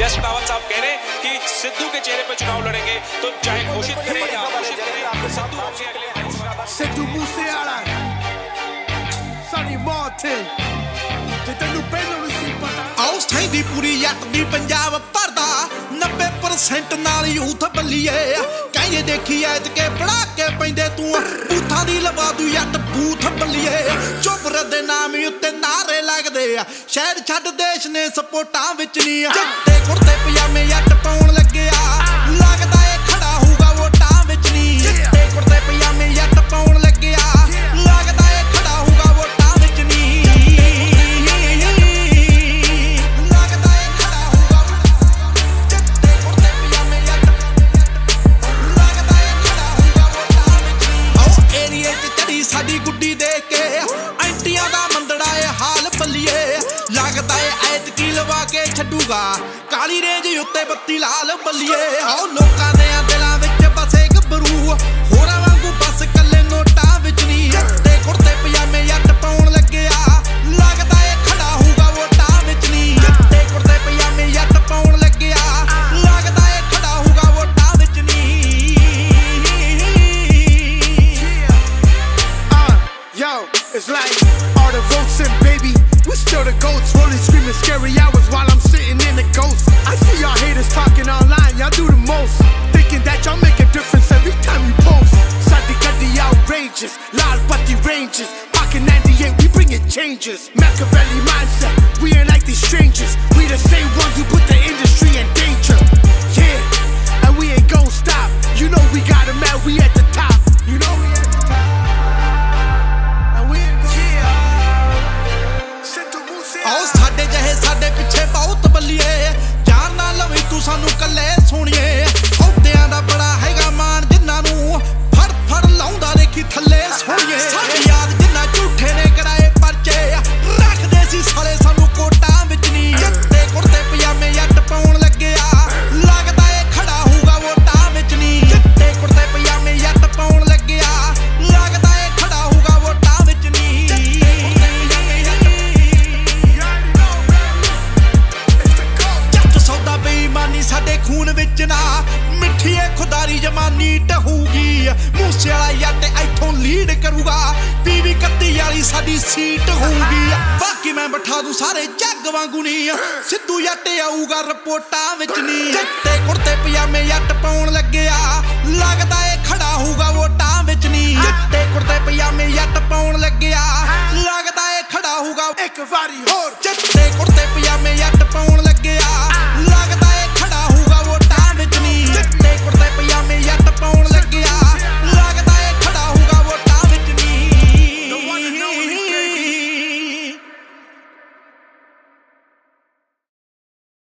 जैसे रावत साहब कह रहे हैं कि सिद्धू के चेहरे पर चुनाव लड़ेंगे तो चाहे घोषित करें या घोषित करें सिद्धू के अगले Sidhu Moosewala, Sonny Martin, ਤੇ ਤੈਨੂੰ ਪਹਿਲਾਂ ਨਹੀਂ ਸੀ ਪਤਾ ਆਉ ਸਥੈਂਦੀ ਪੂਰੀ ਜੱਟ ਦੀ ਪੰਜਾਬ ਭਰਦਾ 90% ਨਾਲ ਯੂਥ ਬੱਲੀਏ ਕਹਿੰਦੇ ਦੇਖੀ ਐਤ ਕੇ ਪੜਾ ਕੇ ਪੈਂਦੇ ਤੂੰ ਬੂਥਾਂ ਦੀ ਲਵਾ ਦੂ ਜੱਟ ਬੂਥ ਬੱਲੀਏ ਚੁੱਪਰ ਆ। ਸ਼ਹਿਰ ਛੱਡ ਦੇਸ਼ ਨੇ ਸਪੋਟਾਂ ਵਿੱਚ ਨਹੀਂ ਆ ਚਿੱਟੇ ਕੁੜਤੇ, ਪਜਾਮੇ ਜੱਟ ਪਾਉਣ ਲੱਗਿਆ ਲੱਗਦਾ ਏ ਖੜਾ ਹੋਊਗਾ ਵੋਟਾਂ ਵਿੱਚ ਨਹੀਂ ਚਿੱਟੇ ਕੁੜਤੇ, ਪਜਾਮੇ ਜੱਟ ਪਾਉਣ ਲੱਗਿਆ ਲੱਗਦਾ ਏ ਖੜਾ ਹੋਊਗਾ ਵੋਟਾਂ ਵਿੱਚ ਨਹੀਂ ਲੱਗਦਾ ਏ ਖੜਾ ਹੋਊਗਾ ਚਿੱਟੇ ਕੁੜਤੇ, ਪਜਾਮੇ ਜੱਟ ਲੱਗਦਾ ਏ ਖੜਾ ਹੋਊਗਾ ਵੋਟਾਂ ਵਿੱਚ ਨਹੀਂ ਆਓ ਏਰੀਏ 'ਚ ਚੜੀ ਸਾਡੀ ਗੁੱਡੀ ਦੇ ਕੇ। ਕੇ ਛੱਡੂਗਾ। ਕਾਲੀ ਰੇਂਜ ਉੱਤੇ ਬੱਤੀ ਲਾਲ ਬੱਲੀਏ। ਆਓ ਲੋਕਾਂ ਦੇ ਦਿਲਾਂ ਵਿੱਚ ਬਸੇ ਗੱਭਰੂ। ਹੋਰਾਂ ਵਾਂਗੂ ਬਸ ਕੱਲੇ ਨੋਟਾਂ ਵਿੱਚ ਨਹੀਂ ਤੇ ਕੁੜਤੇ ਪਜਾਮੇ ਜੱਟ ਪਾਉਣ ਲੱਗਿਆ। ਲੱਗਦਾ ਏ ਖੜਾ ਹੋਊਗਾ ਵੋਟਾਂ ਵਿੱਚ ਨਹੀਂ ਤੇ ਕੁੜਤੇ ਪਜਾਮੇ ਜੱਟ ਪਾਉਣ ਲੱਗਿਆ। ਲੱਗਦਾ ਏ ਖੜਾ ਹੋਊਗਾ ਵੋਟਾਂ ਵਿੱਚ ਨਹੀਂ Uh, yo, it's like all the votes in, baby. We still the goats, rolling, screaming scary hours while I'm sitting in the ghost. I see y'all haters talking online, y'all do the most. Thinking that y'all make a difference every time you post. Sadi Gadi outrageous, Lal Bati ranges. Pocket 98, we bringing changes. Machiavelli ਲਾਉਂਦਾ ਦੇਖੀ ਥੱਲੇ ਸੋਣੀਏ ਜਿੰਨਾ ਝੂਠੇ ਨੇ ਕਰਾਏ ਪਰਚੇ ਰੱਖਦੇ ਸੀ ਸਾਲੇ ਸਾਨੂੰ ਕੋਟਾਂ ਵਿੱਚ ਨਹੀਂ ਜੱਟੇ ਕੁੜਤੇ, ਪਜਾਮੇ ਜੱਟ ਪਾਉਣ ਲੱਗਿਆ ਲੱਗਦਾ ਏ ਖੜਾ ਹੋਊਗਾ ਵੋਟਾਂ ਵਿੱਚ ਨਹੀਂ ਜੱਟੇ ਕੁੜਤੇ, ਪਜਾਮੇ ਜੱਟ ਪਾਉਣ ਲੱਗਿਆ ਲੱਗਦਾ ਏ ਖੜਾ ਹੋਊਗਾ ਵੋਟਾਂ ਵਿੱਚ ਨਹੀਂ ਜੱਟ ਸੌਦਾ ਬੇਈਮਾਨੀ ਸਾਡੇ ਖੂਨ ਵਿੱਚ ਨਾ। ਮਿੱਠੀ ਏ ਖੁਦਾਰੀ ਜਮਾਨੀ ਟਹੂਗੀ ਮੂਸੇ ਵਾਲਾ ਜੱਟ ਸਾਡੀ ਸੀਟ ਹੋਊਗੀ। ਬਾਕੀ ਮੈਂ ਬਿਠਾ ਦੂੰ ਸਾਰੇ ਜੱਗ ਵਾਂਗੂ ਨਹੀਂ ਸਿੱਧੂ ਜੱਟ ਆਊਗਾ ਰਿਪੋਰਟਾਂ ਵਿੱਚ ਨਹੀਂ ਜੱਟੇ ਕੁੜਤੇ ਪਜਾਮੇ ਜੱਟ ਪਾਉਣ ਲੱਗਿਆ। ਲੱਗਦਾ ਏ ਖੜਾ ਹੋਊਗਾ ਵੋਟਾਂ ਵਿੱਚ ਨਹੀਂ ਜੱਟੇ ਕੁੜਤੇ ਪਜਾਮੇ ਜੱਟ ਪਾਉਣ ਲੱਗਿਆ। ਲੱਗਦਾ ਏ ਖੜਾ ਹੋਊਗਾ। ਇੱਕ ਵਾਰੀ ਹੋਰ। ਜੱਟ